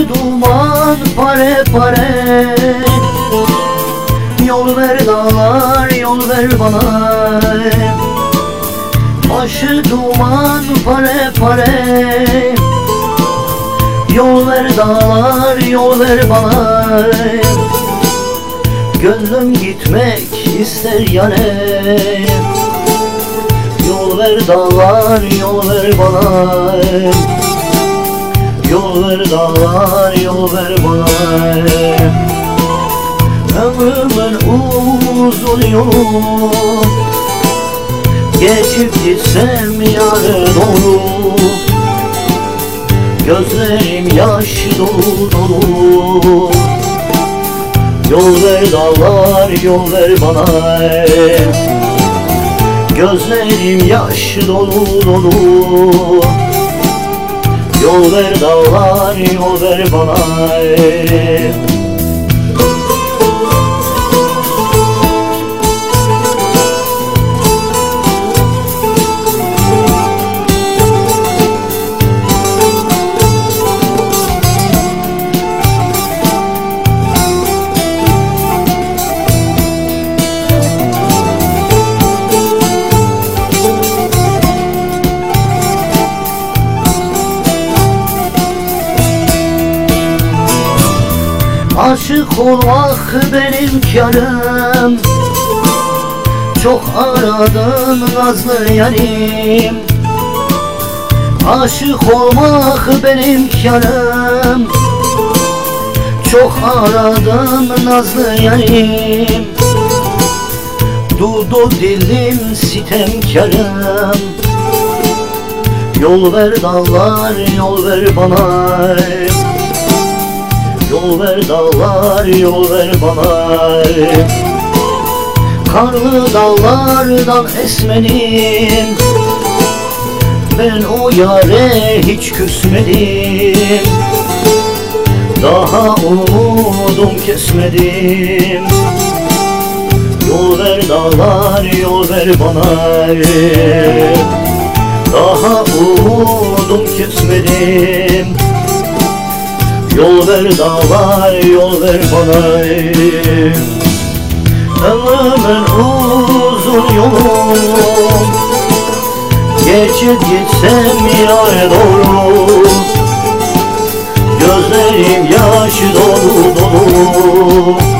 Başı duman pare pare. Yol ver dağlar yol ver bana. Başı duman pare pare. Yol ver dağlar yol ver bana. Gönlüm gitmek ister yane Yol ver dağlar yol ver bana Yol ver dağlar yol ver bana Ömrümün uzun yolu. Geçip gitsem yarı dolu. Gözlerim yaş dolu dolu. Yol ver dağlar yol ver bana Gözlerim yaş dolu dolu Yol ver dağlar yol ver bana Aşık olmak benim karım Çok aradım nazlı yarim. Aşık olmak benim karım Çok aradım nazlı yarim. Dudu dilim sitemkarım Yol ver dağlar yol ver bana Yol ver dağlar yol ver bana Karlı dağlardan esmedim. Ben o yare hiç küsmedim. Daha umudum kesmedim. Yol ver dağlar yol ver bana Daha umudum kesmedim Yol ver dağlar yol ver bana Ömrümün uzun yolu Geçip gitsem yar doğru. Gözlerim yaş dolu dolu